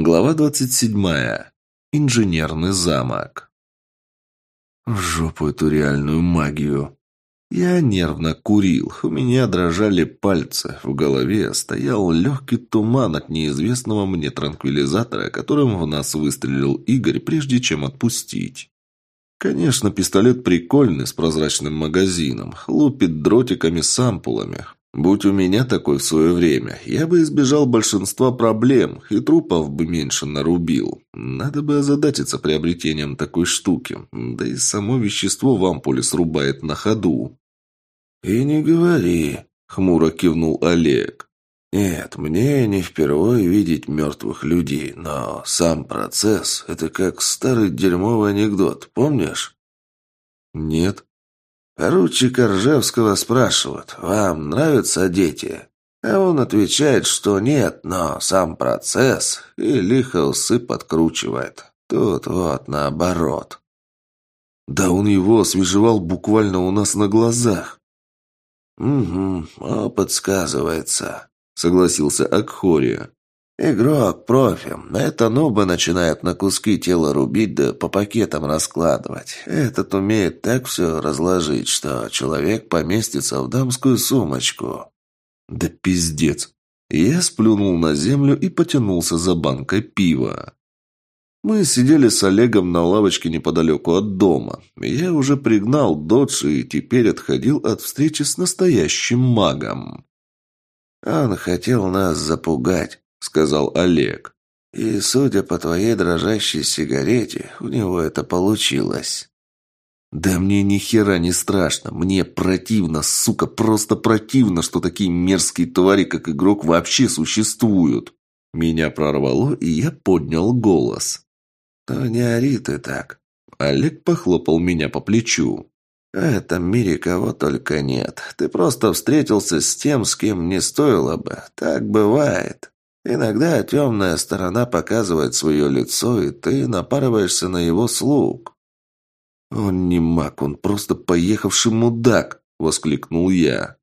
Глава двадцать седьмая. Инженерный замок. В жопу эту реальную магию. Я нервно курил, у меня дрожали пальцы, в голове стоял легкий туман от неизвестного мне транквилизатора, которым в нас выстрелил Игорь, прежде чем отпустить. Конечно, пистолет прикольный, с прозрачным магазином, лупит дротиками с ампулами. Будь у меня такой в свое время, я бы избежал большинства проблем и трупов бы меньше нарубил. Надо бы озадачиться приобретением такой штуки, да и само вещество в ампуле срубает на ходу. «И не говори», — хмуро кивнул Олег. «Нет, мне не впервые видеть мертвых людей, но сам процесс — это как старый дерьмовый анекдот, помнишь?» «Нет», Поручика Ржевского спрашивают, «Вам нравятся дети?» А он отвечает, что нет, но сам процесс и лихо усы подкручивает. Тут вот наоборот. Да он его освежевал буквально у нас на глазах. «Угу, опыт сказывается», — согласился Акхория. Игрок, профи. Это нубы начинают на куски тело рубить да по пакетам раскладывать. Этот умеет так все разложить, что человек поместится в дамскую сумочку. Да пиздец. Я сплюнул на землю и потянулся за банкой пива. Мы сидели с Олегом на лавочке неподалеку от дома. Я уже пригнал додж и теперь отходил от встречи с настоящим магом. Он хотел нас запугать. — сказал Олег. «И, судя по твоей дрожащей сигарете, у него это получилось». «Да мне ни хера не страшно. Мне противно, сука, просто противно, что такие мерзкие твари, как игрок, вообще существуют». Меня прорвало, и я поднял голос. «Ну не ори ты так». Олег похлопал меня по плечу. «В этом мире кого только нет. Ты просто встретился с тем, с кем не стоило бы. Так бывает». Иногда темная сторона показывает свое лицо, и ты напарываешься на его слуг. «Он не маг, он просто поехавший мудак!» — воскликнул я.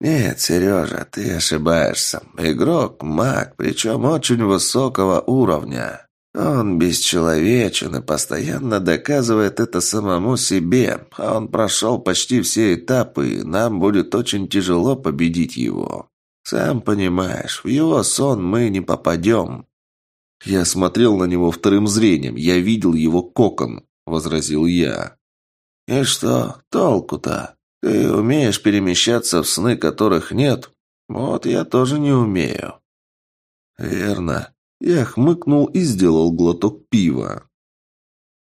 «Нет, Сережа, ты ошибаешься. Игрок – маг, причем очень высокого уровня. Он бесчеловечен и постоянно доказывает это самому себе, а он прошел почти все этапы, и нам будет очень тяжело победить его. «Сам понимаешь, в его сон мы не попадем». «Я смотрел на него вторым зрением, я видел его кокон», — возразил я. «И что толку-то? Ты умеешь перемещаться в сны, которых нет? Вот я тоже не умею». «Верно». Я хмыкнул и сделал глоток пива.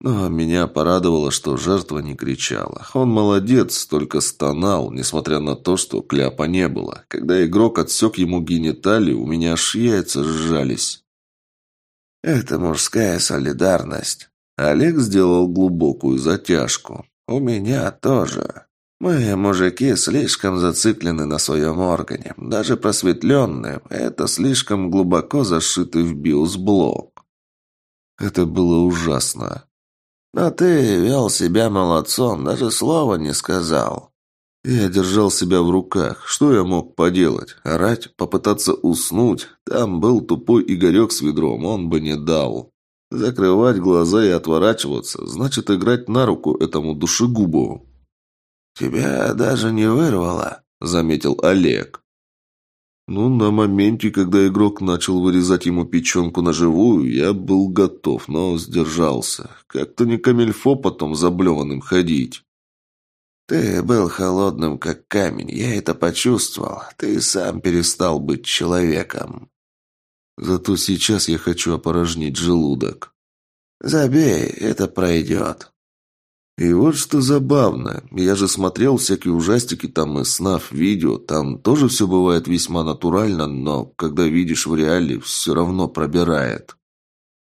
Но меня порадовало, что жертва не кричала. Он молодец, только стонал, несмотря на то, что кляпа не было. Когда игрок отсек ему гениталии, у меня аж яйца сжались. «Это мужская солидарность». Олег сделал глубокую затяжку. «У меня тоже. Мы, мужики, слишком зациклены на своем органе. Даже просветленные. Это слишком глубоко зашитый в биосблок». Это было ужасно. Но ты вел себя молодцом, даже слова не сказал. Я держал себя в руках. Что я мог поделать? Орать? Попытаться уснуть? Там был тупой Игорек с ведром, он бы не дал. Закрывать глаза и отворачиваться, значит играть на руку этому душегубу. «Тебя даже не вырвало», — заметил Олег. Ну, на моменте, когда игрок начал вырезать ему печенку на живую, я был готов, но сдержался. Как-то не камельфо потом заблеванным ходить. «Ты был холодным, как камень, я это почувствовал. Ты сам перестал быть человеком». «Зато сейчас я хочу опорожнить желудок». «Забей, это пройдет». И вот что забавно. Я же смотрел всякие ужастики там и снав видео. Там тоже все бывает весьма натурально, но когда видишь в реале, все равно пробирает.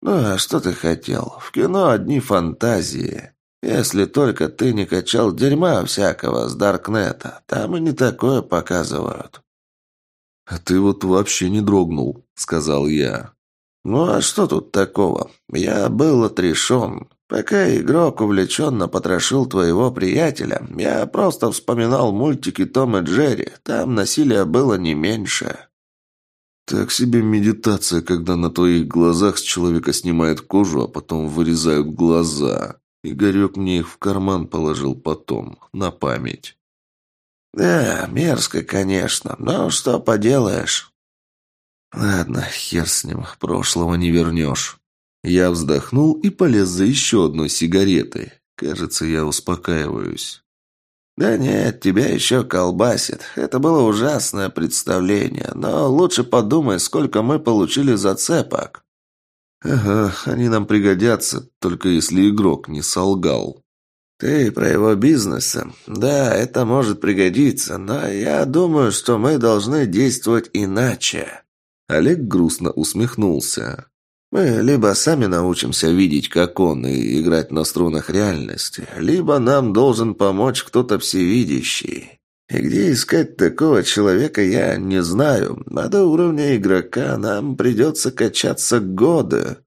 Ну, а что ты хотел? В кино одни фантазии. Если только ты не качал дерьма всякого с Даркнета. Там и не такое показывают. «А ты вот вообще не дрогнул», — сказал я. «Ну а что тут такого? Я был отрешен. Пока игрок увлеченно потрошил твоего приятеля, я просто вспоминал мультики Том и Джерри. Там насилия было не меньше. Так себе медитация, когда на твоих глазах с человека снимают кожу, а потом вырезают глаза. Игорек мне их в карман положил потом, на память. Да, мерзко, конечно, но что поделаешь. Ладно, хер с ним, прошлого не вернешь. Я вздохнул и полез за еще одной сигаретой. Кажется, я успокаиваюсь. «Да нет, тебя еще колбасит. Это было ужасное представление, но лучше подумай, сколько мы получили зацепок». «Ага, они нам пригодятся, только если игрок не солгал». «Ты про его бизнес. Да, это может пригодиться, но я думаю, что мы должны действовать иначе». Олег грустно усмехнулся. Мы либо сами научимся видеть, как он, и играть на струнах реальности, либо нам должен помочь кто-то всевидящий. И где искать такого человека, я не знаю, а до уровня игрока нам придется качаться годы.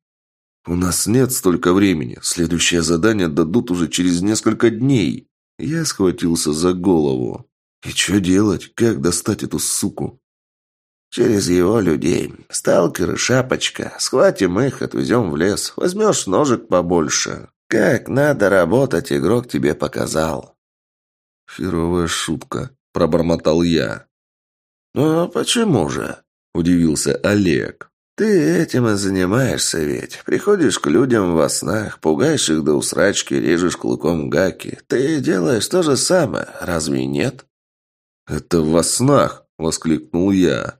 У нас нет столько времени, следующее задание дадут уже через несколько дней. Я схватился за голову. И что делать? Как достать эту суку? Через его людей. Сталкер и шапочка. Схватим их, отвезем в лес. Возьмешь ножик побольше. Как надо работать, игрок тебе показал. Херовая шутка, пробормотал я. «Ну, почему же?» – удивился Олег. «Ты этим и занимаешься ведь. Приходишь к людям во снах, пугаешь их до усрачки, режешь клыком гаки. Ты делаешь то же самое, разве нет?» «Это во снах!» – воскликнул я.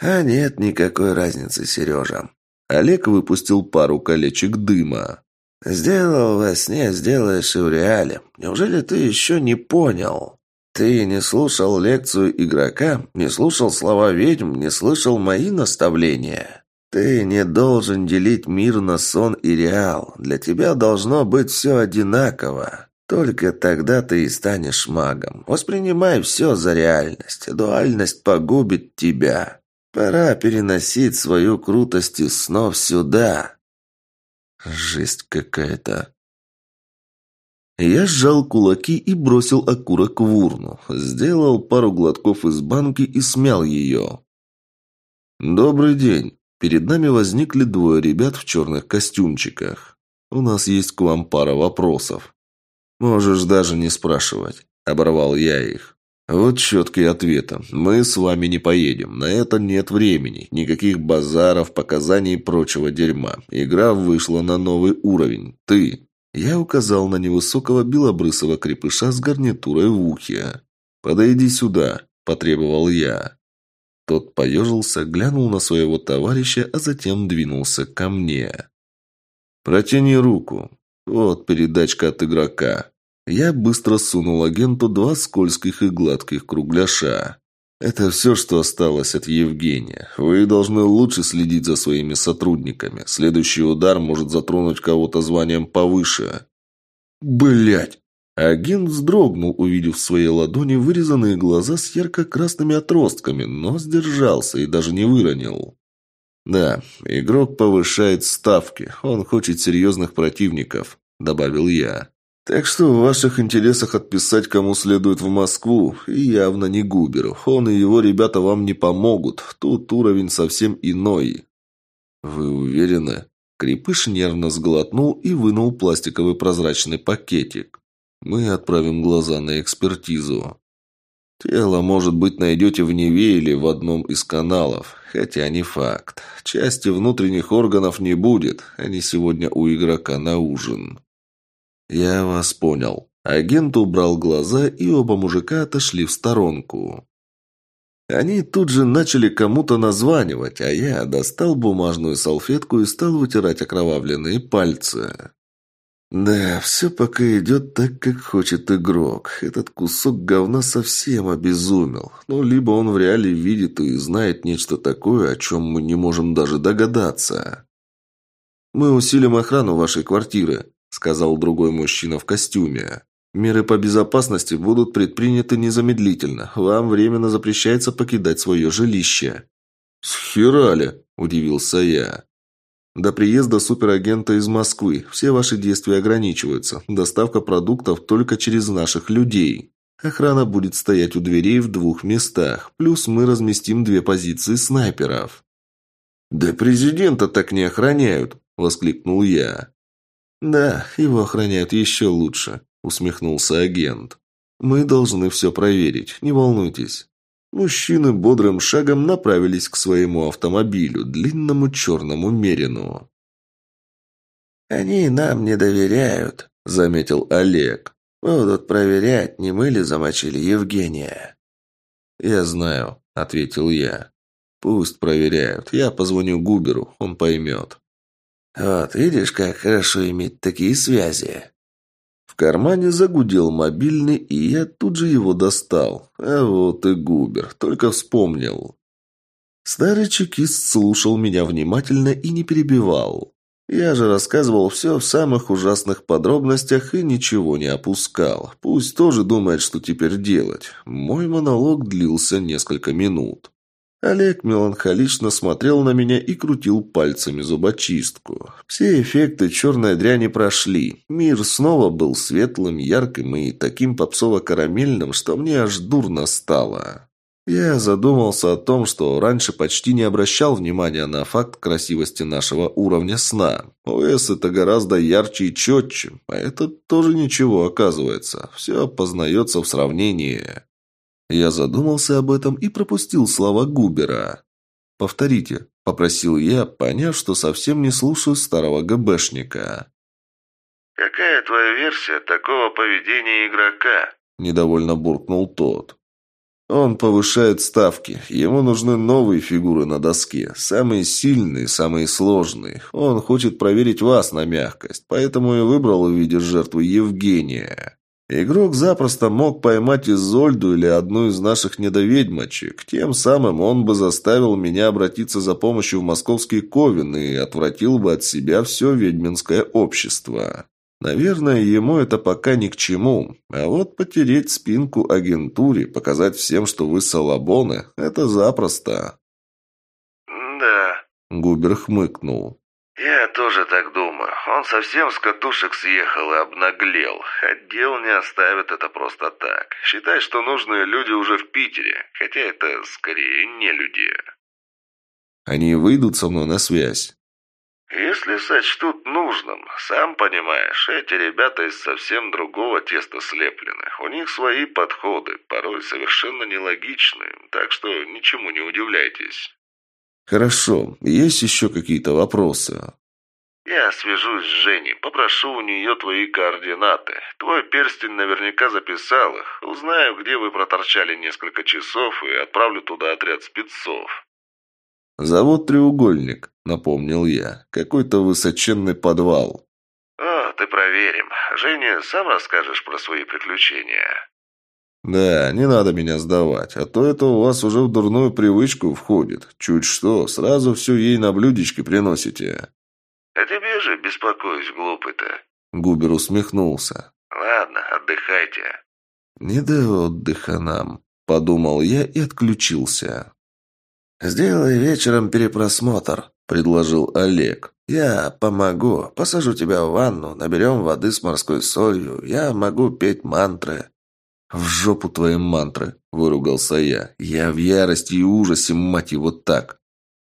«А нет никакой разницы, Сережа». Олег выпустил пару колечек дыма. «Сделал во сне, сделаешь и в реале. Неужели ты еще не понял? Ты не слушал лекцию игрока, не слушал слова ведьм, не слышал мои наставления?» «Ты не должен делить мир на сон и реал. Для тебя должно быть все одинаково. Только тогда ты и станешь магом. Воспринимай все за реальность. Дуальность погубит тебя. Пора переносить свою крутость из снов сюда. Жесть какая-то. Я сжал кулаки и бросил окурок в урну. Сделал пару глотков из банки и смял ее. «Добрый день. Перед нами возникли двое ребят в черных костюмчиках. У нас есть к вам пара вопросов. Можешь даже не спрашивать». Оборвал я их. Вот четкие ответы. Мы с вами не поедем. На это нет времени. Никаких базаров, показаний и прочего дерьма. Игра вышла на новый уровень. Ты. Я указал на невысокого белобрысого крепыша с гарнитурой в ухе. «Подойди сюда», – потребовал я. Тот поежился, глянул на своего товарища, а затем двинулся ко мне. «Протяни руку. Вот передачка от игрока. Я быстро сунул агенту два скользких и гладких кругляша. Это все, что осталось от Евгения. Вы должны лучше следить за своими сотрудниками. Следующий удар может затронуть кого-то званием повыше. Блять! Агент вздрогнул, увидев в своей ладони вырезанные глаза с ярко-красными отростками, но сдержался и даже не выронил. «Да, игрок повышает ставки. Он хочет серьезных противников», — добавил я. Так что в ваших интересах отписать кому следует в Москву, и явно не Губеру. Он и его ребята вам не помогут. Тут уровень совсем иной. Вы уверены? Крепыш нервно сглотнул и вынул пластиковый прозрачный пакетик. Мы отправим глаза на экспертизу. Тело, может быть, найдете в Неве или в одном из каналов, хотя не факт. Части внутренних органов не будет, они сегодня у игрока на ужин. «Я вас понял». Агент убрал глаза, и оба мужика отошли в сторонку. Они тут же начали кому-то названивать, а я достал бумажную салфетку и стал вытирать окровавленные пальцы. Да, все пока идет так, как хочет игрок. Этот кусок говна совсем обезумел. Ну, либо он в реале видит и знает нечто такое, о чем мы не можем даже догадаться. Мы усилим охрану вашей квартиры, – сказал другой мужчина в костюме. «Меры по безопасности будут предприняты незамедлительно. Вам временно запрещается покидать свое жилище». «Схерали!» – удивился я. «До приезда суперагента из Москвы. Все ваши действия ограничиваются. Доставка продуктов только через наших людей». Охрана будет стоять у дверей в двух местах, плюс мы разместим две позиции снайперов». «Да президента так не охраняют!» – воскликнул я. «Да, его охраняют еще лучше», – усмехнулся агент. «Мы должны все проверить, не волнуйтесь». Мужчины бодрым шагом направились к своему автомобилю, длинному черному Мерину. «Они нам не доверяют», – заметил Олег. «Будут проверять, не мы ли замочили Евгения». «Я знаю», – ответил я. «Пусть проверяют. Я позвоню Губеру, он поймет». «Вот, видишь, как хорошо иметь такие связи». В кармане загудел мобильный, и я тут же его достал. А вот и Губер, только вспомнил. Старый чекист слушал меня внимательно и не перебивал. Я же рассказывал все в самых ужасных подробностях и ничего не опускал. Пусть тоже думает, что теперь делать. Мой монолог длился несколько минут. Олег меланхолично смотрел на меня и крутил пальцами зубочистку. Все эффекты черной дряни прошли. Мир снова был светлым, ярким и таким попсово-карамельным, что мне аж дурно стало. Я задумался о том, что раньше почти не обращал внимания на факт красивости нашего уровня сна. ОС это гораздо ярче и четче, а это тоже ничего оказывается. Все познается в сравнении. Я задумался об этом и пропустил слова Губера. «Повторите», – попросил я, поняв, что совсем не слушаю старого ГБшника. «Какая твоя версия такого поведения игрока?» – недовольно буркнул тот. Он повышает ставки. Ему нужны новые фигуры на доске. Самые сильные, самые сложные. Он хочет проверить вас на мягкость. Поэтому и выбрал в виде жертвы Евгения. Игрок запросто мог поймать Изольду или одну из наших недоведьмочек. Тем самым он бы заставил меня обратиться за помощью в московский Ковен и отвратил бы от себя все ведьминское общество. Наверное, ему это пока ни к чему. А вот потереть спинку агентуре, показать всем, что вы салабоны, это запросто. «Да», — Губер хмыкнул. «Я тоже так думаю. Он совсем с катушек съехал и обнаглел. Отдел не оставит это просто так. Считай, что нужные люди уже в Питере, хотя это скорее не люди». «Они выйдут со мной на связь?» «Если сочтут нужным. Сам понимаешь, эти ребята из совсем другого теста слеплены. У них свои подходы, порой совершенно нелогичные, так что ничему не удивляйтесь». «Хорошо. Есть еще какие-то вопросы?» «Я свяжусь с Женей, попрошу у нее твои координаты. Твой перстень наверняка записал их. Узнаю, где вы проторчали несколько часов и отправлю туда отряд спецов». «Завод «Треугольник», — напомнил я. «Какой-то высоченный подвал». «О, ты проверим. Жене, сам расскажешь про свои приключения?» «Да, не надо меня сдавать, а то это у вас уже в дурную привычку входит. Чуть что, сразу все ей на блюдечке приносите». «А тебе же беспокоюсь, глупый-то». Губер усмехнулся. «Ладно, отдыхайте». «Не до отдыха нам», — подумал я и отключился. «Сделай вечером перепросмотр», — предложил Олег. «Я помогу. Посажу тебя в ванну, наберем воды с морской солью. Я могу петь мантры». «В жопу твои мантры!» – выругался я. «Я в ярости и ужасе, мать его, так!»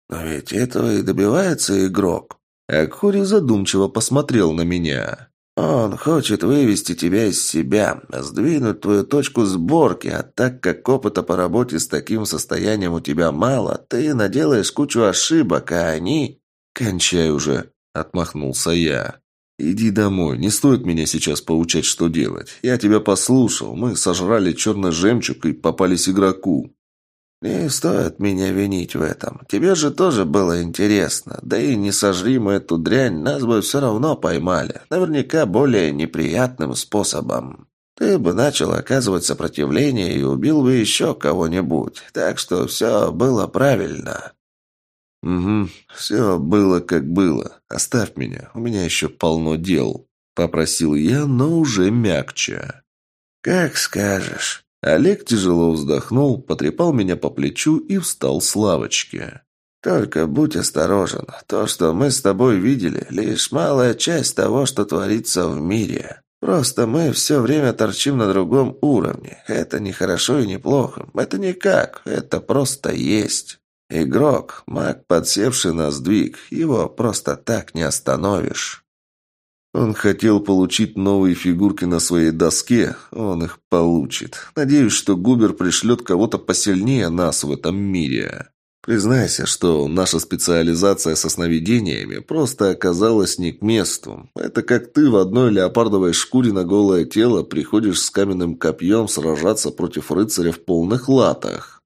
«Но ведь этого и добивается игрок». Акхори задумчиво посмотрел на меня. Он хочет вывести тебя из себя, сдвинуть твою точку сборки, а так как опыта по работе с таким состоянием у тебя мало, ты наделаешь кучу ошибок, а они... «Кончай уже», — отмахнулся я. «Иди домой, не стоит меня сейчас поучать, что делать. Я тебя послушал, мы сожрали черный жемчуг и попались игроку». «Не стоит меня винить в этом. Тебе же тоже было интересно. Да и не сожри мы эту дрянь, нас бы все равно поймали. Наверняка более неприятным способом. Ты бы начал оказывать сопротивление и убил бы еще кого-нибудь. Так что все было правильно». «Угу, все было как было. Оставь меня, у меня еще полно дел», — попросил я, но уже мягче. «Как скажешь». Олег тяжело вздохнул, потрепал меня по плечу и встал с лавочки. «Только будь осторожен. То, что мы с тобой видели, лишь малая часть того, что творится в мире. Просто мы все время торчим на другом уровне. Это не хорошо и не плохо. Это никак. Это просто есть. Игрок, маг, подсевший на сдвиг, его просто так не остановишь. Он хотел получить новые фигурки на своей доске, он их получит. Надеюсь, что Губер пришлет кого-то посильнее нас в этом мире. Признайся, что наша специализация со сновидениями просто оказалась не к месту. Это как ты в одной леопардовой шкуре на голое тело приходишь с каменным копьем сражаться против рыцаря в полных латах.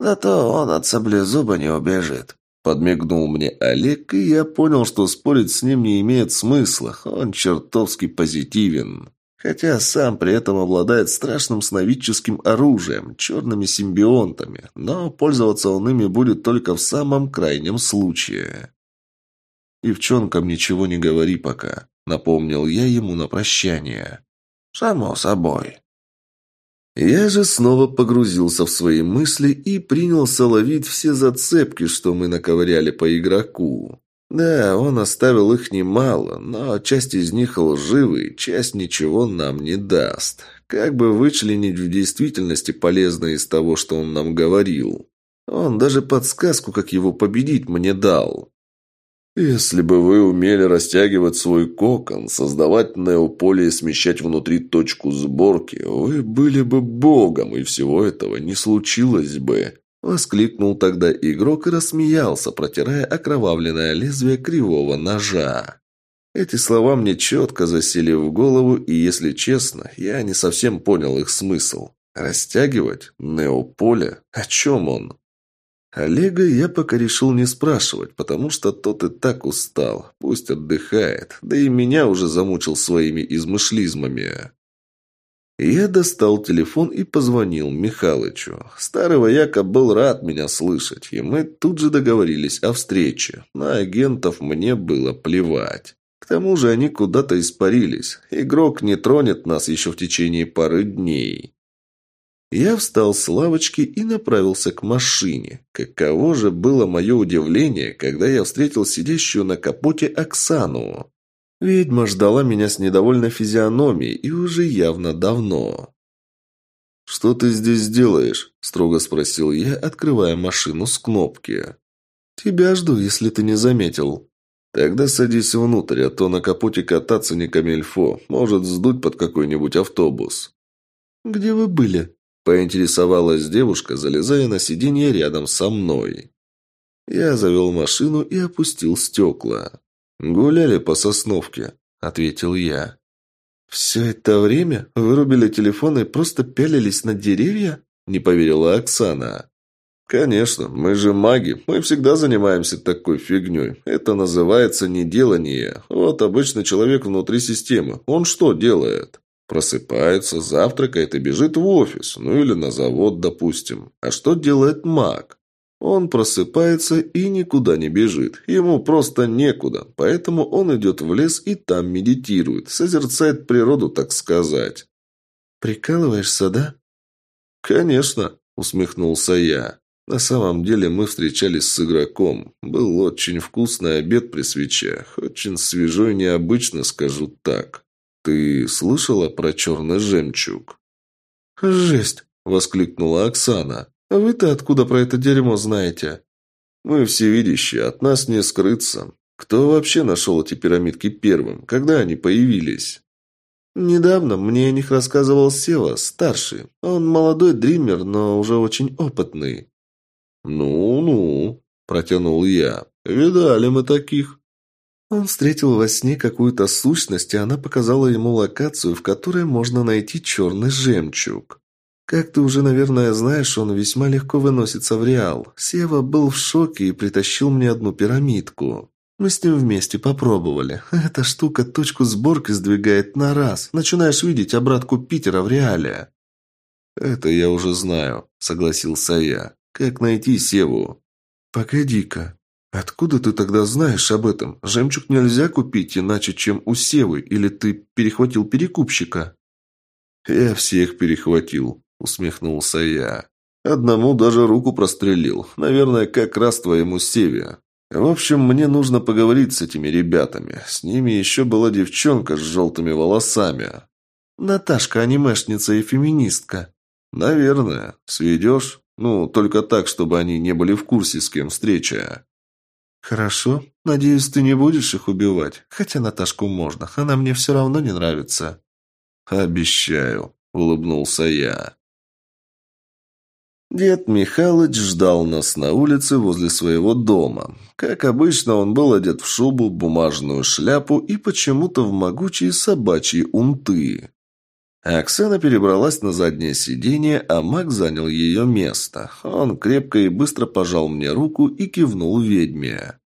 Зато он от саблезуба не убежит. Подмигнул мне Олег, и я понял, что спорить с ним не имеет смысла. Он чертовски позитивен. Хотя сам при этом обладает страшным сновидческим оружием, черными симбионтами, но пользоваться он ими будет только в самом крайнем случае. «Девчонкам ничего не говори пока», — напомнил я ему на прощание. «Само собой», я же снова погрузился в свои мысли и принялся ловить все зацепки, что мы наковыряли по игроку. Да, он оставил их немало, но часть из них лживые, часть ничего нам не даст. Как бы вычленить в действительности полезное из того, что он нам говорил? Он даже подсказку, как его победить, мне дал. Если бы вы умели растягивать свой кокон, создавать неополе и смещать внутри точку сборки, вы были бы богом, и всего этого не случилось бы. Воскликнул тогда игрок и рассмеялся, протирая окровавленное лезвие кривого ножа. Эти слова мне четко засели в голову, и, если честно, я не совсем понял их смысл. Растягивать? Неополе? О чем он? Олега я пока решил не спрашивать, потому что тот и так устал. Пусть отдыхает, да и меня уже замучил своими измышлизмами. Я достал телефон и позвонил Михалычу. Старый вояка был рад меня слышать, и мы тут же договорились о встрече. На агентов мне было плевать. К тому же они куда-то испарились. Игрок не тронет нас еще в течение пары дней. Я встал с лавочки и направился к машине. Каково же было мое удивление, когда я встретил сидящую на капоте Оксану. Ведьма ждала меня с недовольной физиономией и уже явно давно. «Что ты здесь делаешь?» – строго спросил я, открывая машину с кнопки. «Тебя жду, если ты не заметил». «Тогда садись внутрь, а то на капоте кататься не камельфо. Может сдуть под какой-нибудь автобус». «Где вы были?» Поинтересовалась девушка, залезая на сиденье рядом со мной. Я завел машину и опустил стекла. «Гуляли по Сосновке», — ответил я. «Все это время вырубили телефон и просто пялились на деревья?» — не поверила Оксана. «Конечно, мы же маги, мы всегда занимаемся такой фигней. Это называется неделание. Вот обычный человек внутри системы. Он что делает?» Просыпается, завтракает и бежит в офис, ну или на завод, допустим. А что делает маг? Он просыпается и никуда не бежит. Ему просто некуда, поэтому он идет в лес и там медитирует, созерцает природу, так сказать. «Прикалываешься, да?» «Конечно», — усмехнулся я. На самом деле мы встречались с игроком. Был очень вкусный обед при свечах. Очень свежо и необычно, скажу так. «Ты слышала про черный жемчуг?» «Жесть!» – воскликнула Оксана. «А вы-то откуда про это дерьмо знаете?» «Мы всевидящие, от нас не скрыться. Кто вообще нашел эти пирамидки первым? Когда они появились?» «Недавно мне о них рассказывал Сева, старший. Он молодой дример, но уже очень опытный». «Ну-ну», – протянул я. «Видали мы таких». Он встретил во сне какую-то сущность, и она показала ему локацию, в которой можно найти черный жемчуг. Как ты уже, наверное, знаешь, он весьма легко выносится в реал. Сева был в шоке и притащил мне одну пирамидку. Мы с ним вместе попробовали. Эта штука точку сборки сдвигает на раз. Начинаешь видеть обратку Питера в реале. «Это я уже знаю», — согласился я. «Как найти Севу?» «Погоди-ка», «Откуда ты тогда знаешь об этом? Жемчуг нельзя купить иначе, чем у Севы, или ты перехватил перекупщика?» «Я всех перехватил», — усмехнулся я. «Одному даже руку прострелил. Наверное, как раз твоему Севе. В общем, мне нужно поговорить с этими ребятами. С ними еще была девчонка с желтыми волосами. Наташка анимешница и феминистка. Наверное. Сведешь? Ну, только так, чтобы они не были в курсе, с кем встреча. Хорошо. Надеюсь, ты не будешь их убивать. Хотя Наташку можно. Она мне все равно не нравится. Обещаю, улыбнулся я. Дед Михалыч ждал нас на улице возле своего дома. Как обычно, он был одет в шубу, бумажную шляпу и почему-то в могучие собачьи унты. Оксана перебралась на заднее сиденье, а Мак занял ее место. Он крепко и быстро пожал мне руку и кивнул ведьме.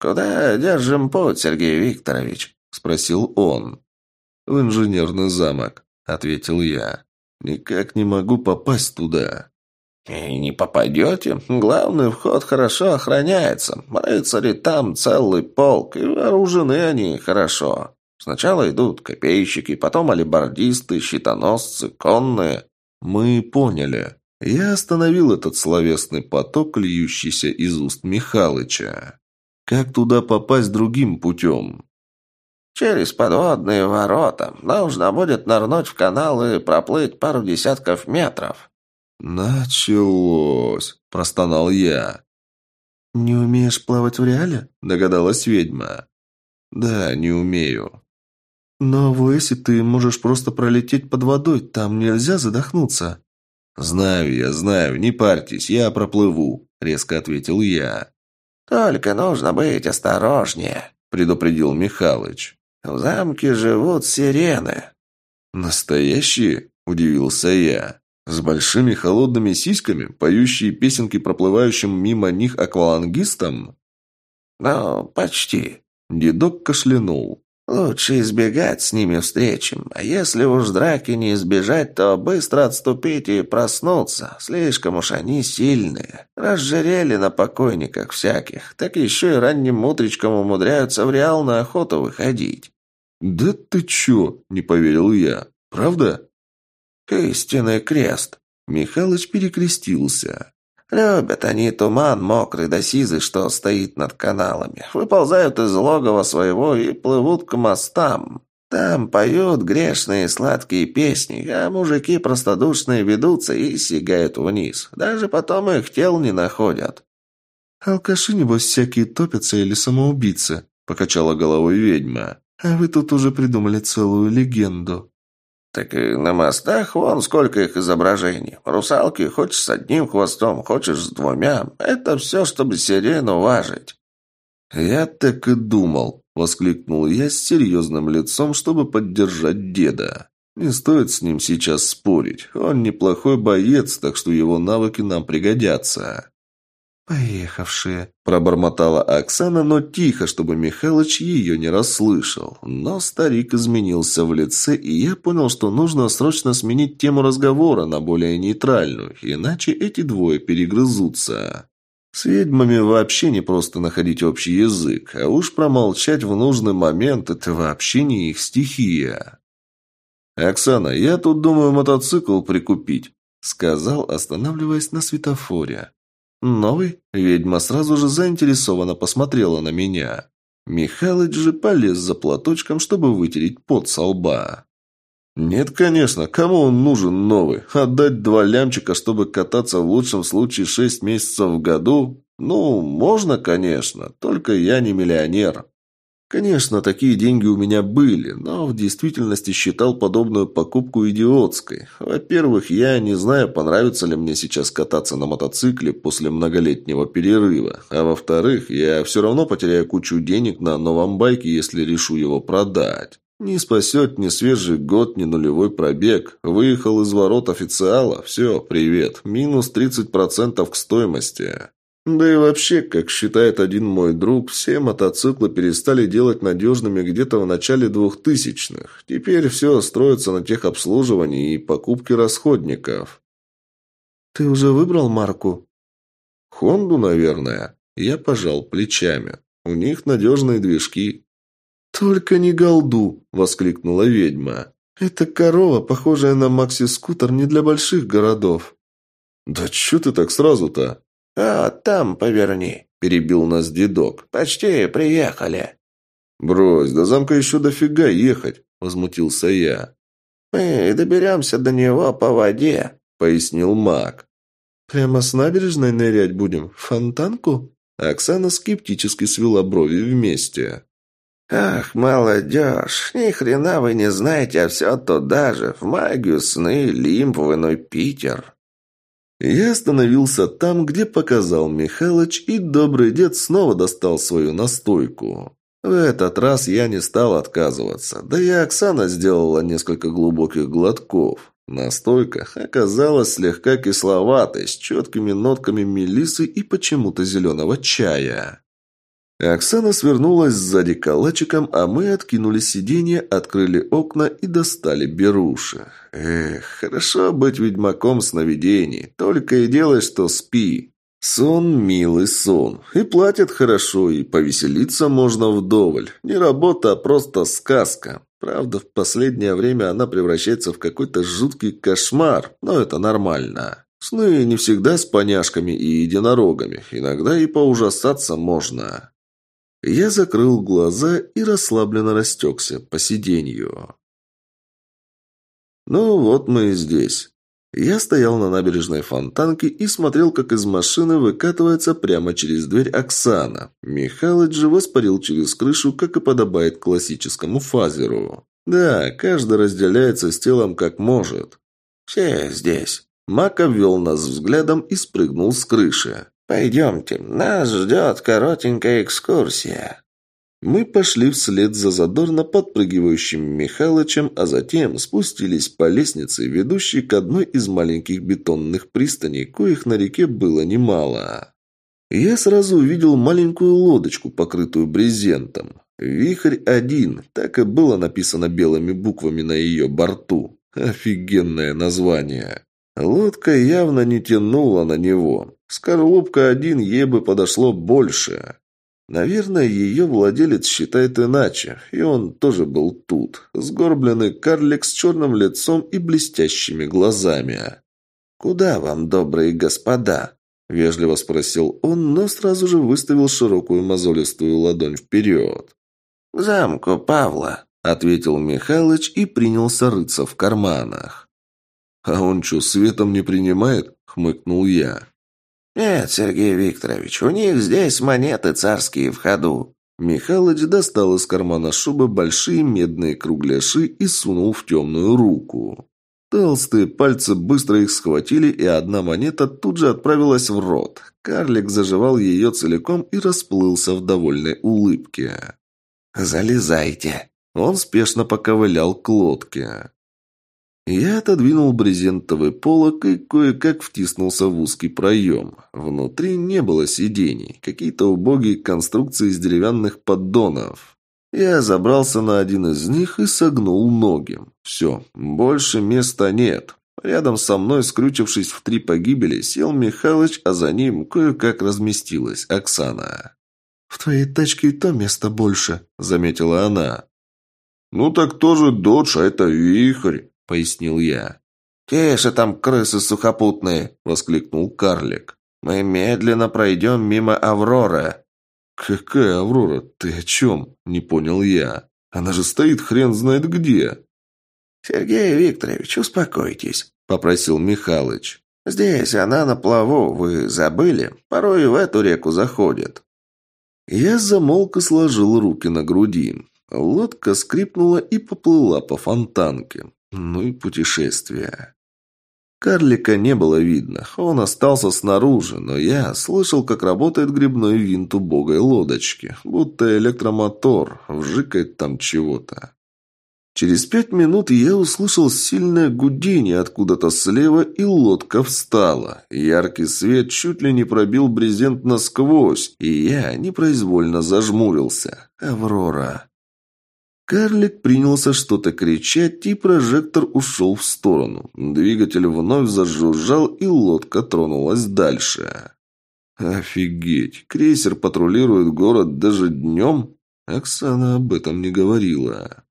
«Куда держим путь, Сергей Викторович?» – спросил он. «В инженерный замок», – ответил я. «Никак не могу попасть туда». «И не попадете. Главный вход хорошо охраняется. Рыцари там целый полк, и вооружены они хорошо. Сначала идут копейщики, потом алибардисты, щитоносцы, конные». «Мы поняли». Я остановил этот словесный поток, льющийся из уст Михалыча. «Как туда попасть другим путем?» «Через подводные ворота. Нужно будет нырнуть в канал и проплыть пару десятков метров». «Началось!» – простонал я. «Не умеешь плавать в реале?» – догадалась ведьма. «Да, не умею». «Но в Уэсе ты можешь просто пролететь под водой, там нельзя задохнуться». «Знаю я, знаю, не парьтесь, я проплыву», – резко ответил я. «Только нужно быть осторожнее», – предупредил Михалыч. «В замке живут сирены». «Настоящие?» – удивился я. С большими холодными сиськами, поющие песенки проплывающим мимо них аквалангистам? Ну, почти. Дедок кашлянул. Лучше избегать с ними встречи, а если уж драки не избежать, то быстро отступить и проснуться. Слишком уж они сильные. Разжирели на покойниках всяких, так еще и ранним утречком умудряются в реал на охоту выходить. «Да ты че?» – не поверил я. «Правда?» «Истинный крест!» Михалыч перекрестился. «Любят они туман мокрый да сизый, что стоит над каналами. Выползают из логова своего и плывут к мостам. Там поют грешные сладкие песни, а мужики простодушные ведутся и сигают вниз. Даже потом их тел не находят». «Алкаши, небось, всякие топятся или самоубийцы», — покачала головой ведьма. «А вы тут уже придумали целую легенду». Так и на мостах вон сколько их изображений. Русалки хочешь с одним хвостом, хочешь с двумя. Это все, чтобы сирену важить. «Я так и думал», — воскликнул я с серьезным лицом, чтобы поддержать деда. «Не стоит с ним сейчас спорить. Он неплохой боец, так что его навыки нам пригодятся». «Поехавшие», – пробормотала Оксана, но тихо, чтобы Михалыч ее не расслышал. Но старик изменился в лице, и я понял, что нужно срочно сменить тему разговора на более нейтральную, иначе эти двое перегрызутся. С ведьмами вообще не просто находить общий язык, а уж промолчать в нужный момент – это вообще не их стихия. «Оксана, я тут думаю мотоцикл прикупить», – сказал, останавливаясь на светофоре. «Новый?» Ведьма сразу же заинтересованно посмотрела на меня. Михалыч же полез за платочком, чтобы вытереть пот со лба. «Нет, конечно. Кому он нужен новый? Отдать два лямчика, чтобы кататься в лучшем случае шесть месяцев в году? Ну, можно, конечно. Только я не миллионер». Конечно, такие деньги у меня были, но в действительности считал подобную покупку идиотской. Во-первых, я не знаю, понравится ли мне сейчас кататься на мотоцикле после многолетнего перерыва. А во-вторых, я все равно потеряю кучу денег на новом байке, если решу его продать. Не спасет ни свежий год, ни нулевой пробег. Выехал из ворот официала, все, привет. Минус 30% к стоимости. Да и вообще, как считает один мой друг, все мотоциклы перестали делать надежными где-то в начале двухтысячных. Теперь все строится на техобслуживании и покупке расходников. «Ты уже выбрал марку?» «Хонду, наверное». Я пожал плечами. У них надежные движки. «Только не голду!» – воскликнула ведьма. «Это корова, похожая на макси-скутер не для больших городов». «Да чё ты так сразу-то?» «А, там поверни». – перебил нас дедок. «Почти приехали». «Брось, до замка еще дофига ехать», – возмутился я. «Мы доберемся до него по воде», – пояснил маг. «Прямо с набережной нырять будем? В фонтанку?» Оксана скептически свела брови вместе. «Ах, молодежь, ни хрена вы не знаете, а все туда же, в магию, сны, лимб, в иной Питер». Я остановился там, где показал Михалыч, и добрый дед снова достал свою настойку. В этот раз я не стал отказываться, да и Оксана сделала несколько глубоких глотков. Настойка оказалась слегка кисловатой, с четкими нотками мелисы и почему-то зеленого чая. Оксана свернулась сзади калачиком, а мы откинули сиденье, открыли окна и достали беруши. Эх, хорошо быть ведьмаком сновидений, только и делай, что спи. Сон, милый сон. И платят хорошо, и повеселиться можно вдоволь. Не работа, а просто сказка. Правда, в последнее время она превращается в какой-то жуткий кошмар, но это нормально. Сны не всегда с поняшками и единорогами, иногда и поужасаться можно. Я закрыл глаза и расслабленно растекся по сиденью. Ну вот мы и здесь. Я стоял на набережной фонтанке и смотрел, как из машины выкатывается прямо через дверь Оксана. Михалыч же воспарил через крышу, как и подобает классическому фазеру. Да, каждый разделяется с телом как может. «Все здесь». Мак обвел нас взглядом и спрыгнул с крыши. «Пойдемте, нас ждет коротенькая экскурсия». Мы пошли вслед за задорно подпрыгивающим Михалычем, а затем спустились по лестнице, ведущей к одной из маленьких бетонных пристаней, коих на реке было немало. Я сразу увидел маленькую лодочку, покрытую брезентом. «Вихрь-1», так и было написано белыми буквами на ее борту. Офигенное название. Лодка явно не тянула на него. Скорлупка-1 ей бы подошло больше. Наверное, ее владелец считает иначе, и он тоже был тут. Сгорбленный карлик с черным лицом и блестящими глазами. «Куда вам, добрые господа?» – вежливо спросил он, но сразу же выставил широкую мозолистую ладонь вперед. «К замку Павла», – ответил Михалыч и принялся рыться в карманах. «А он что, светом не принимает?» – хмыкнул я. «Нет, Сергей Викторович, у них здесь монеты царские в ходу». Михалыч достал из кармана шубы большие медные кругляши и сунул в темную руку. Толстые пальцы быстро их схватили, и одна монета тут же отправилась в рот. Карлик заживал ее целиком и расплылся в довольной улыбке. «Залезайте!» Он спешно поковылял к лодке. Я отодвинул брезентовый полок и кое-как втиснулся в узкий проем. Внутри не было сидений, какие-то убогие конструкции из деревянных поддонов. Я забрался на один из них и согнул ноги. Все, больше места нет. Рядом со мной, скрючившись в три погибели, сел Михалыч, а за ним кое-как разместилась Оксана. «В твоей тачке и то места больше», — заметила она. «Ну так тоже додж, а это вихрь», пояснил я. «Тише там крысы сухопутные!» – воскликнул карлик. «Мы медленно пройдем мимо Авроры». «Какая Аврора? Ты о чем?» – не понял я. «Она же стоит хрен знает где». «Сергей Викторович, успокойтесь», – попросил Михалыч. «Здесь она на плаву, вы забыли? Порой и в эту реку заходит». Я замолк и сложил руки на груди. Лодка скрипнула и поплыла по фонтанке. Ну и путешествие. Карлика не было видно. Он остался снаружи, но я слышал, как работает грибной винт убогой лодочки. Будто электромотор. Вжикает там чего-то. Через пять минут я услышал сильное гудение откуда-то слева, и лодка встала. Яркий свет чуть ли не пробил брезент насквозь, и я непроизвольно зажмурился. «Аврора!» Карлик принялся что-то кричать, и прожектор ушел в сторону. Двигатель вновь зажужжал, и лодка тронулась дальше. «Офигеть! Крейсер патрулирует город даже днем?» Оксана об этом не говорила.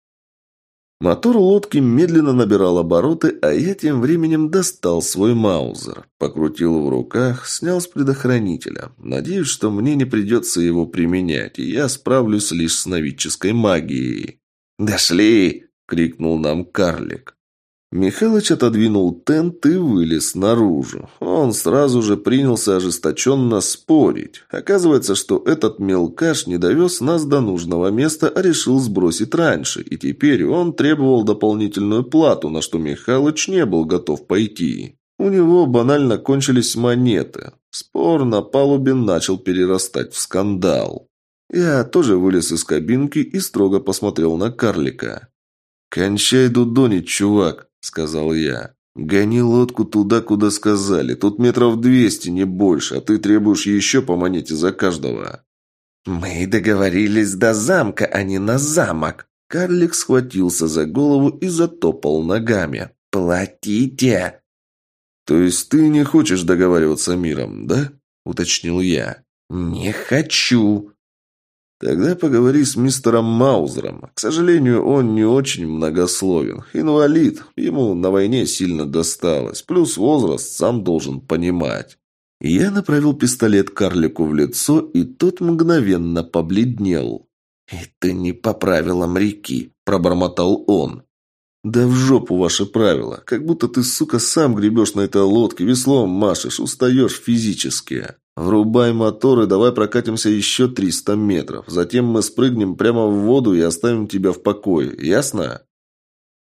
Мотор лодки медленно набирал обороты, а я тем временем достал свой маузер. Покрутил в руках, снял с предохранителя. Надеюсь, что мне не придется его применять, и я справлюсь лишь с новической магией. «Дошли!» — крикнул нам карлик. Михалыч отодвинул тент и вылез наружу. Он сразу же принялся ожесточенно спорить. Оказывается, что этот мелкаш не довез нас до нужного места, а решил сбросить раньше, и теперь он требовал дополнительную плату, на что Михалыч не был готов пойти. У него банально кончились монеты. Спор на палубе начал перерастать в скандал. Я тоже вылез из кабинки и строго посмотрел на карлика. «Кончай дудонить, чувак!» – сказал я. «Гони лодку туда, куда сказали. Тут метров двести, не больше, а ты требуешь еще по монете за каждого». «Мы договорились до замка, а не на замок». Карлик схватился за голову и затопал ногами. «Платите!» «То есть ты не хочешь договариваться миром, да?» – уточнил я. «Не хочу», Тогда поговори с мистером Маузером. К сожалению, он не очень многословен. Инвалид. Ему на войне сильно досталось. Плюс возраст сам должен понимать. Я направил пистолет карлику в лицо, и тот мгновенно побледнел. «Это не по правилам реки», – пробормотал он. «Да в жопу ваши правила. Как будто ты, сука, сам гребешь на этой лодке, веслом машешь, устаешь физически». «Врубай мотор и давай прокатимся еще 300 метров. Затем мы спрыгнем прямо в воду и оставим тебя в покое. Ясно?»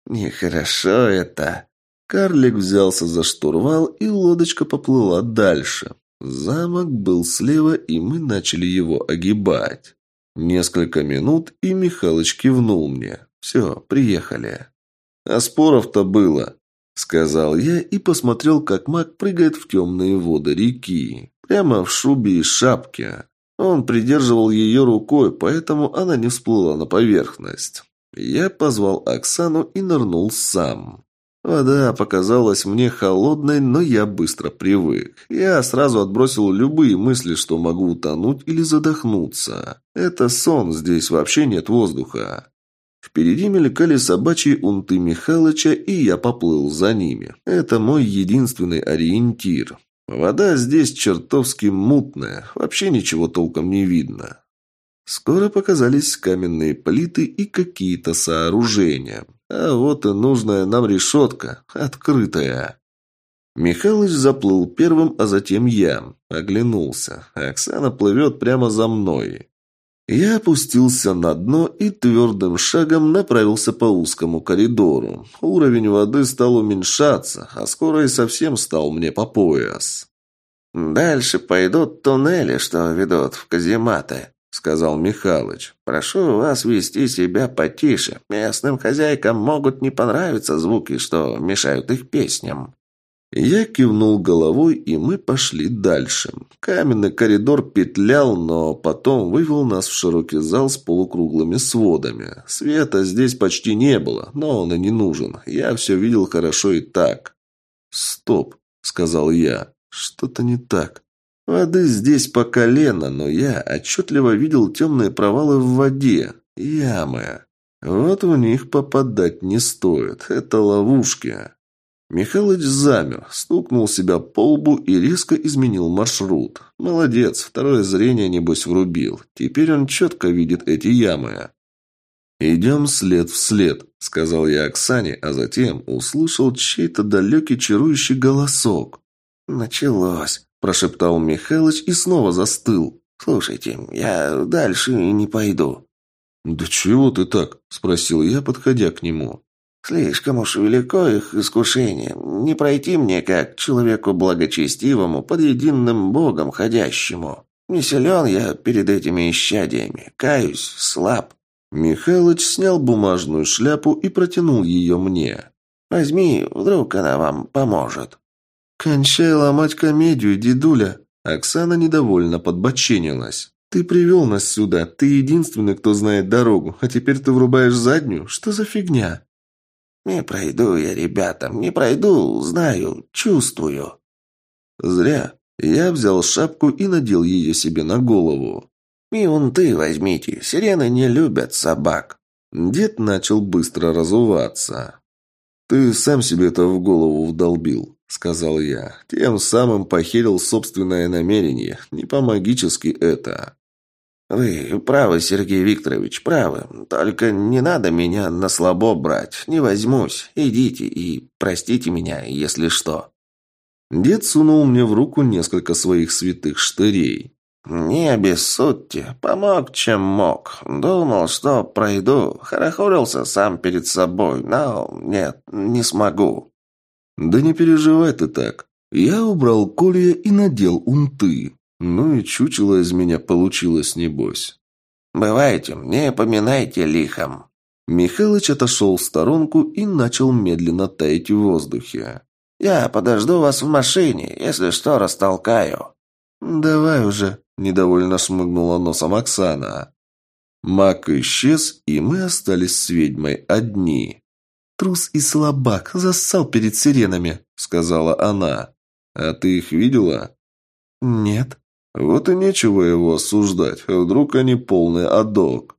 «Нехорошо это». Карлик взялся за штурвал, и лодочка поплыла дальше. Замок был слева, и мы начали его огибать. Несколько минут, и Михалыч кивнул мне. «Все, приехали». «А споров-то было», — сказал я и посмотрел, как маг прыгает в темные воды реки. Прямо в шубе и шапке. Он придерживал ее рукой, поэтому она не всплыла на поверхность. Я позвал Оксану и нырнул сам. Вода показалась мне холодной, но я быстро привык. Я сразу отбросил любые мысли, что могу утонуть или задохнуться. Это сон, здесь вообще нет воздуха. Впереди мелькали собачьи унты Михалыча, и я поплыл за ними. Это мой единственный ориентир. Вода здесь чертовски мутная, вообще ничего толком не видно. Скоро показались каменные плиты и какие-то сооружения. А вот и нужная нам решетка, открытая. Михалыч заплыл первым, а затем я. Оглянулся. Оксана плывет прямо за мной. Я опустился на дно и твердым шагом направился по узкому коридору. Уровень воды стал уменьшаться, а скоро и совсем стал мне по пояс. «Дальше пойдут туннели, что ведут в казематы», — сказал Михалыч. «Прошу вас вести себя потише. Местным хозяйкам могут не понравиться звуки, что мешают их песням». Я кивнул головой, и мы пошли дальше. Каменный коридор петлял, но потом вывел нас в широкий зал с полукруглыми сводами. Света здесь почти не было, но он и не нужен. Я все видел хорошо и так. «Стоп», — сказал я, — «что-то не так». Воды здесь по колено, но я отчетливо видел темные провалы в воде. Ямы. Вот в них попадать не стоит. Это ловушки. Михалыч замер, стукнул себя по лбу и резко изменил маршрут. Молодец, второе зрение, небось, врубил. Теперь он четко видит эти ямы. «Идем след в след», — сказал я Оксане, а затем услышал чей-то далекий чарующий голосок. «Началось», — прошептал Михалыч и снова застыл. «Слушайте, я дальше не пойду». «Да чего ты так?» — спросил я, подходя к нему. Слишком уж велико их искушение. Не пройти мне, как человеку благочестивому, под единым Богом ходящему. Не силен я перед этими исчадиями. Каюсь, слаб. Михалыч снял бумажную шляпу и протянул ее мне. «Возьми, вдруг она вам поможет». «Кончай ломать комедию, дедуля!» Оксана недовольно подбоченилась. «Ты привел нас сюда, ты единственный, кто знает дорогу, а теперь ты врубаешь заднюю? Что за фигня?» «Не пройду я, ребятам, не пройду, знаю, чувствую». «Зря. Я взял шапку и надел ее себе на голову». «И вон ты возьмите, сирены не любят собак». Дед начал быстро разуваться. «Ты сам себе это в голову вдолбил», — сказал я. «Тем самым похерил собственное намерение. Не по-магически это». «Вы правы, Сергей Викторович, правы. Только не надо меня на слабо брать. Не возьмусь. Идите и простите меня, если что». Дед сунул мне в руку несколько своих святых штырей. «Не обессудьте. Помог, чем мог. Думал, что пройду. Хорохорился сам перед собой. Но нет, не смогу». «Да не переживай ты так. Я убрал колья и надел унты. Ну и чучело из меня получилось, небось». «Бывайте, не поминайте лихом». Михалыч отошел в сторонку и начал медленно таять в воздухе. «Я подожду вас в машине. Если что, растолкаю». «Давай уже», – недовольно шмыгнула носом Оксана. Мак исчез, и мы остались с ведьмой одни. «Трус и слабак, зассал перед сиренами», – сказала она. «А ты их видела?» «Нет». «Вот и нечего его осуждать, вдруг они полный адок».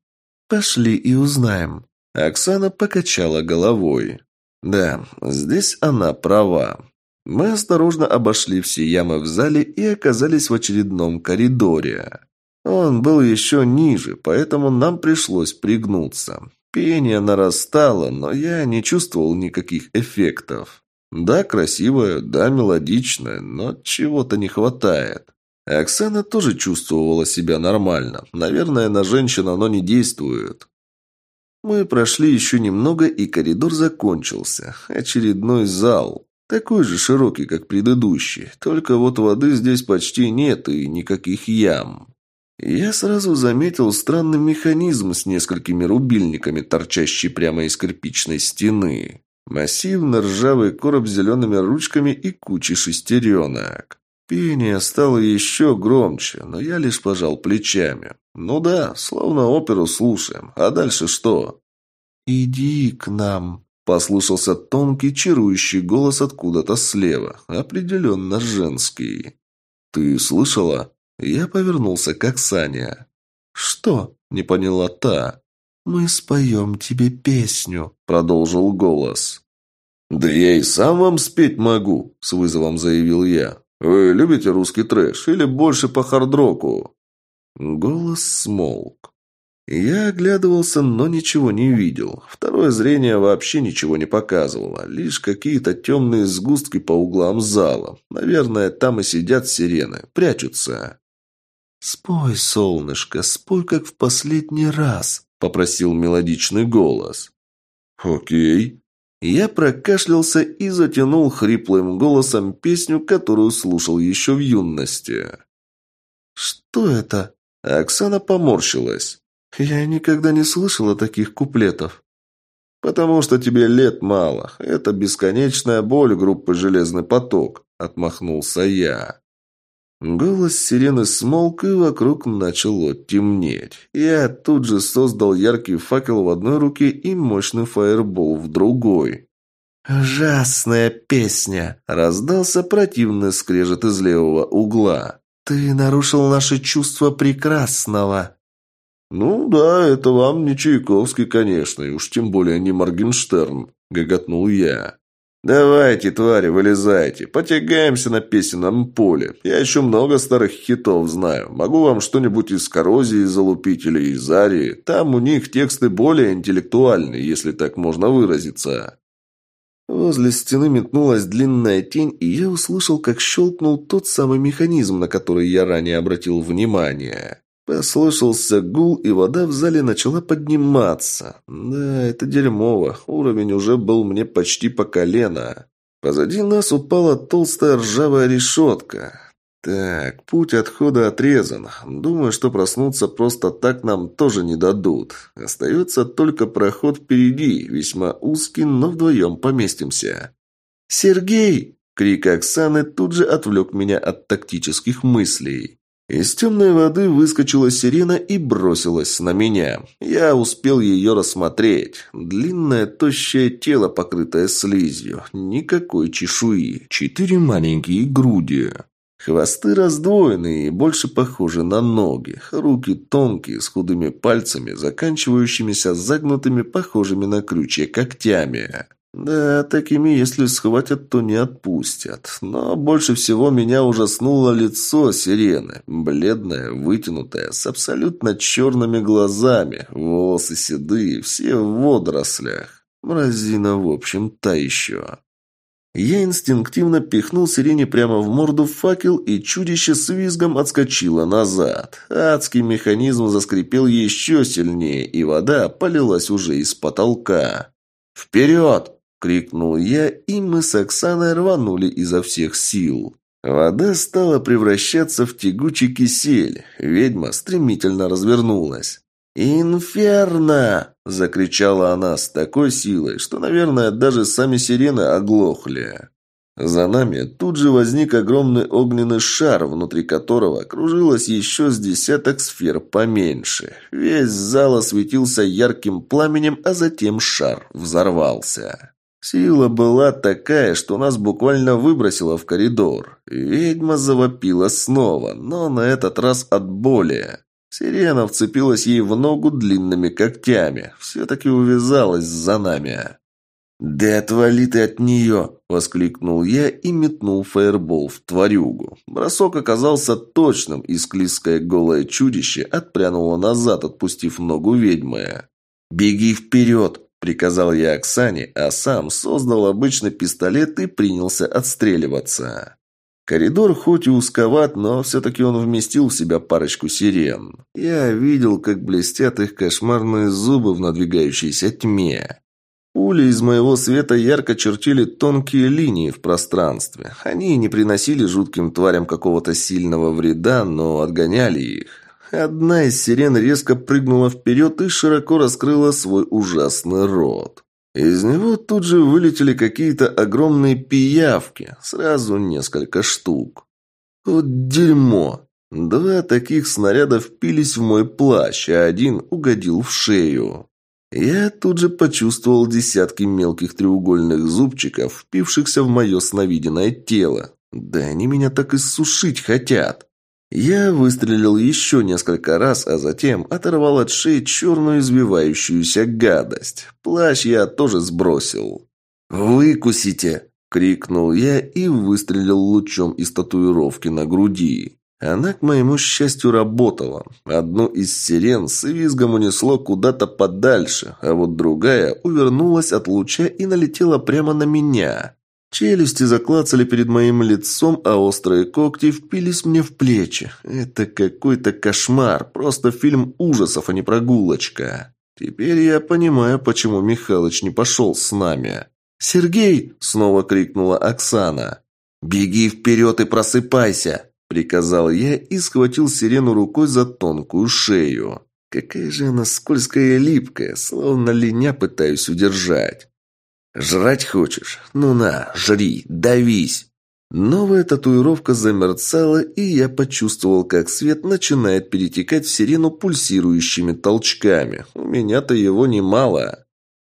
«Пошли и узнаем». Оксана покачала головой. «Да, здесь она права. Мы осторожно обошли все ямы в зале и оказались в очередном коридоре. Он был еще ниже, поэтому нам пришлось пригнуться. Пение нарастало, но я не чувствовал никаких эффектов. Да, красивое, да, мелодичное, но чего-то не хватает. Оксана тоже чувствовала себя нормально. Наверное, на женщин оно не действует. Мы прошли еще немного, и коридор закончился. Очередной зал. Такой же широкий, как предыдущий, только вот воды здесь почти нет и никаких ям. Я сразу заметил странный механизм с несколькими рубильниками, торчащий прямо из кирпичной стены. Массивно ржавый короб с зелеными ручками и кучей шестеренок. Пение стало еще громче, но я лишь пожал плечами. Ну да, словно оперу слушаем. А дальше что? «Иди к нам», Послушался тонкий, чарующий голос откуда-то слева, определенно женский. «Ты слышала?» Я повернулся к Оксане. «Что?» – не поняла та. «Мы споем тебе песню», – продолжил голос. «Да я и сам вам спеть могу», – с вызовом заявил я. «Вы любите русский трэш или больше по хардроку?» Голос смолк. Я оглядывался, но ничего не видел. Второе зрение вообще ничего не показывало. Лишь какие-то темные сгустки по углам зала. Наверное, там и сидят сирены. Прячутся. «Спой, солнышко, спой, как в последний раз», — попросил мелодичный голос. «Окей». Я прокашлялся и затянул хриплым голосом песню, которую слушал еще в юности. «Что это?» Оксана поморщилась. «Я никогда не слышала таких куплетов». «Потому что тебе лет мало. Это бесконечная боль группы «Железный поток», — отмахнулся я. Голос сирены смолк, и вокруг начало темнеть. Я тут же создал яркий факел в одной руке и мощный фаербол в другой. «Ужасная песня!» – раздался противный скрежет из левого угла. «Ты нарушил наше чувство прекрасного!» «Ну да, это вам не Чайковский, конечно, и уж тем более не Моргенштерн», — гоготнул я. «Давайте, твари, вылезайте. Потягаемся на песенном поле. Я еще много старых хитов знаю. Могу вам что-нибудь из коррозии залупить или из арии. Там у них тексты более интеллектуальные, если так можно выразиться». Возле стены метнулась длинная тень, и я услышал, как щелкнул тот самый механизм, на который я ранее обратил внимание. Послышался гул, и вода в зале начала подниматься. Да, это дерьмово. Уровень уже был мне почти по колено. Позади нас упала толстая ржавая решетка. Так, путь отхода отрезан. Думаю, что проснуться просто так нам тоже не дадут. Остается только проход впереди, весьма узкий, но вдвоем поместимся. «Сергей!» Крик Оксаны тут же отвлек меня от тактических мыслей. Из темной воды выскочила сирена и бросилась на меня. Я успел ее рассмотреть. Длинное, тощее тело, покрытое слизью. Никакой чешуи. Четыре маленькие груди. Хвосты раздвоенные и больше похожи на ноги. Руки тонкие, с худыми пальцами, заканчивающимися загнутыми, похожими на крючья когтями. Да, такими, если схватят, то не отпустят. Но больше всего меня ужаснуло лицо сирены. Бледное, вытянутое, с абсолютно черными глазами. Волосы седые, все в водорослях. Мразина, в общем, та еще. Я инстинктивно пихнул сирене прямо в морду факел, и чудище с визгом отскочило назад. Адский механизм заскрипел еще сильнее, и вода полилась уже из потолка. «Вперед!» – крикнул я, и мы с Оксаной рванули изо всех сил. Вода стала превращаться в тягучий кисель. Ведьма стремительно развернулась. «Инферно!» – закричала она с такой силой, что, наверное, даже сами сирены оглохли. За нами тут же возник огромный огненный шар, внутри которого кружилось еще с десяток сфер поменьше. Весь зал осветился ярким пламенем, а затем шар взорвался. Сила была такая, что нас буквально выбросило в коридор. Ведьма завопила снова, но на этот раз от боли. Сирена вцепилась ей в ногу длинными когтями. Все-таки увязалась за нами. «Да отвали ты от нее!» – воскликнул я и метнул фаербол в тварюгу. Бросок оказался точным, и склизкое голое чудище отпрянуло назад, отпустив ногу ведьмы. «Беги вперед!» – приказал я Оксане, а сам создал обычный пистолет и принялся отстреливаться. Коридор хоть и узковат, но все-таки он вместил в себя парочку сирен. Я видел, как блестят их кошмарные зубы в надвигающейся тьме. Пули из моего света ярко чертили тонкие линии в пространстве. Они не приносили жутким тварям какого-то сильного вреда, но отгоняли их. Одна из сирен резко прыгнула вперед и широко раскрыла свой ужасный рот. Из него тут же вылетели какие-то огромные пиявки, сразу несколько штук. Вот дерьмо. Два таких снаряда впились в мой плащ, а один угодил в шею. Я тут же почувствовал десятки мелких треугольных зубчиков, впившихся в мое сновиденное тело. Да они меня так иссушить хотят. Я выстрелил еще несколько раз, а затем оторвал от шеи черную извивающуюся гадость. Плащ я тоже сбросил. «Выкусите!» – крикнул я и выстрелил лучом из татуировки на груди. Она, к моему счастью, работала. Одну из сирен с визгом унесло куда-то подальше, а вот другая увернулась от луча и налетела прямо на меня. Челюсти заклацали перед моим лицом, а острые когти впились мне в плечи. Это какой-то кошмар, просто фильм ужасов, а не прогулочка. Теперь я понимаю, почему Михалыч не пошел с нами. «Сергей!» – снова крикнула Оксана. «Беги вперед и просыпайся!» – приказал я и схватил сирену рукой за тонкую шею. Какая же она скользкая и липкая, словно линя пытаюсь удержать. «Жрать хочешь? Ну на, жри, давись!» Новая татуировка замерцала, и я почувствовал, как свет начинает перетекать в сирену пульсирующими толчками. У меня-то его немало.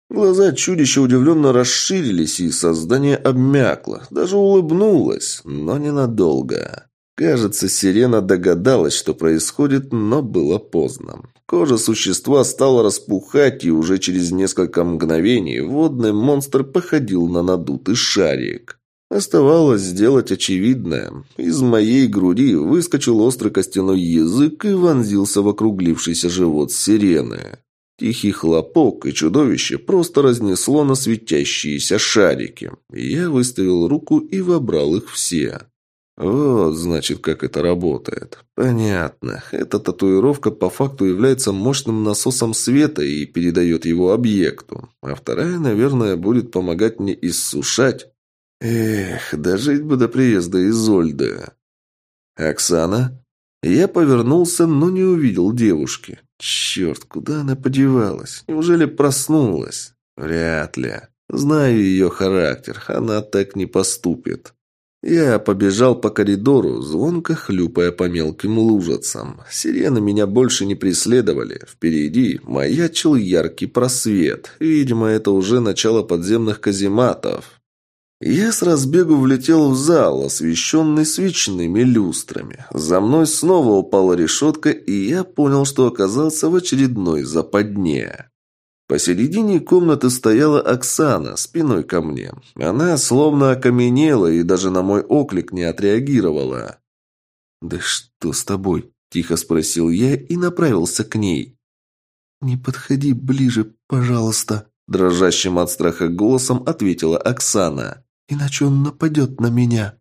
Глаза чудища удивленно расширились, и создание обмякло, даже улыбнулось, но ненадолго. Кажется, сирена догадалась, что происходит, но было поздно. Кожа существа стала распухать, и уже через несколько мгновений водный монстр походил на надутый шарик. Оставалось сделать очевидное. Из моей груди выскочил острый костяной язык и вонзился в округлившийся живот сирены. Тихий хлопок, и чудовище просто разнесло на светящиеся шарики. Я выставил руку и вобрал их все. Вот, значит, как это работает. Понятно. Эта татуировка по факту является мощным насосом света и передает его объекту. А вторая, наверное, будет помогать мне иссушать. Эх, дожить бы до приезда Изольды. Оксана? Я повернулся, но не увидел девушки. Черт, куда она подевалась? Неужели проснулась? Вряд ли. Знаю ее характер, она так не поступит. Я побежал по коридору, звонко хлюпая по мелким лужицам. Сирены меня больше не преследовали. Впереди маячил яркий просвет. Видимо, это уже начало подземных казематов. Я с разбегу влетел в зал, освещенный свечными люстрами. За мной снова упала решетка, и я понял, что оказался в очередной западне. Посередине комнаты стояла Оксана, спиной ко мне. Она словно окаменела и даже на мой оклик не отреагировала. «Да что с тобой?» – тихо спросил я и направился к ней. «Не подходи ближе, пожалуйста», – дрожащим от страха голосом ответила Оксана иначе он нападет на меня».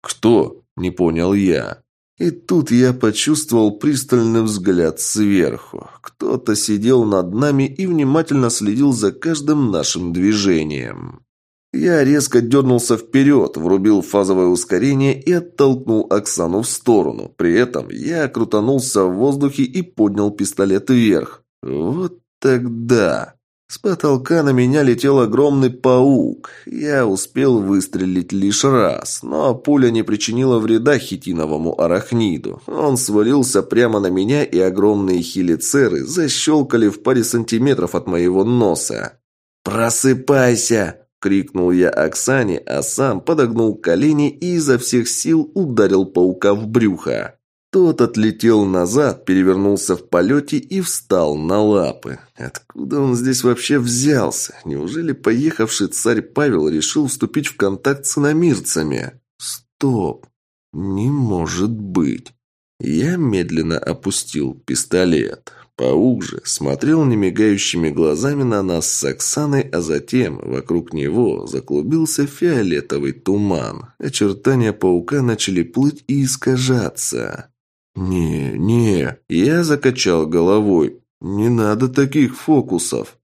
«Кто?» – не понял я. И тут я почувствовал пристальный взгляд сверху. Кто-то сидел над нами и внимательно следил за каждым нашим движением. Я резко дернулся вперед, врубил фазовое ускорение и оттолкнул Оксану в сторону. При этом я крутанулся в воздухе и поднял пистолет вверх. Вот тогда... С потолка на меня летел огромный паук. Я успел выстрелить лишь раз, но пуля не причинила вреда хитиновому арахниду. Он свалился прямо на меня, и огромные хелицеры защелкали в паре сантиметров от моего носа. «Просыпайся!» – крикнул я Оксане, а сам подогнул колени и изо всех сил ударил паука в брюхо. Тот отлетел назад, перевернулся в полете и встал на лапы. Откуда он здесь вообще взялся? Неужели поехавший царь Павел решил вступить в контакт с иномирцами? Стоп! Не может быть. Я медленно опустил пистолет. Паук же смотрел немигающими глазами на нас с Оксаной, а затем вокруг него заклубился фиолетовый туман. Очертания паука начали плыть и искажаться. «Не, не, я закачал головой. Не надо таких фокусов».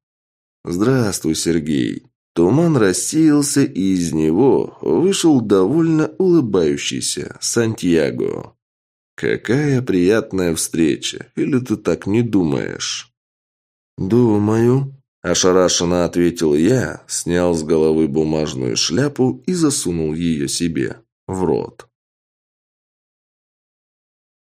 «Здравствуй, Сергей». Туман рассеялся, и из него вышел довольно улыбающийся Сантьяго. «Какая приятная встреча! Или ты так не думаешь?» «Думаю», – ошарашенно ответил я, снял с головы бумажную шляпу и засунул ее себе в рот.